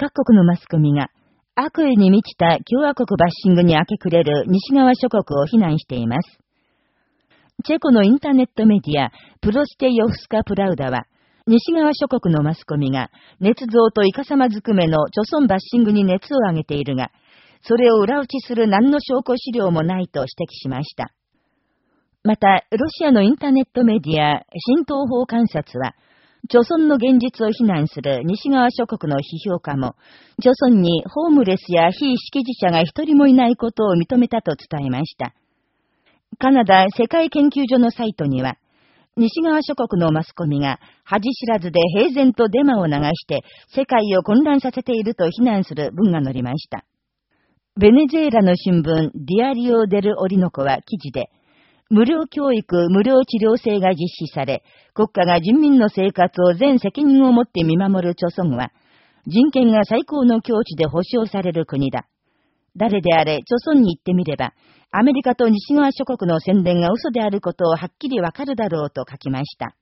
各国のマスコミが悪意に満ちた共和国バッシングに明け暮れる西側諸国を非難しています。チェコのインターネットメディア、プロステヨフスカ・プラウダは、西側諸国のマスコミが、捏造とイカサマずくめの著村バッシングに熱を上げているが、それを裏打ちする何の証拠資料もないと指摘しました。また、ロシアのインターネットメディア、新東方観察は、著村の現実を非難する西側諸国の批評家も、著村にホームレスや非識字者が一人もいないことを認めたと伝えました。カナダ世界研究所のサイトには、西側諸国のマスコミが恥知らずで平然とデマを流して世界を混乱させていると非難する文が載りました。ベネズエラの新聞ディアリオ・デル・オリノコは記事で、無料教育、無料治療制が実施され、国家が人民の生活を全責任を持って見守る著村は、人権が最高の境地で保障される国だ。誰であれ、著村に行ってみれば、アメリカと西側諸国の宣伝が嘘であることをはっきりわかるだろうと書きました。